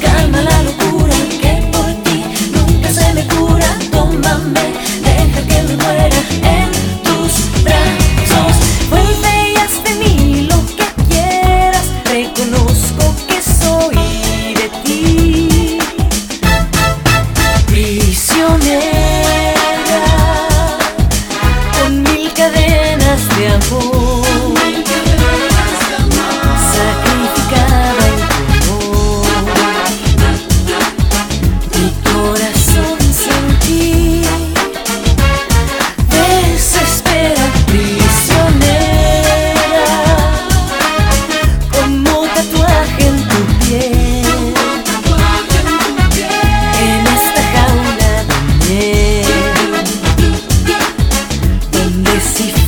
calma la locura que por ti nunca se me cura. Tómame, deja que me muera en tus brazos. Vuelve y haz de mí lo que quieras. Reconozco que soy de ti. Prisionero. Massive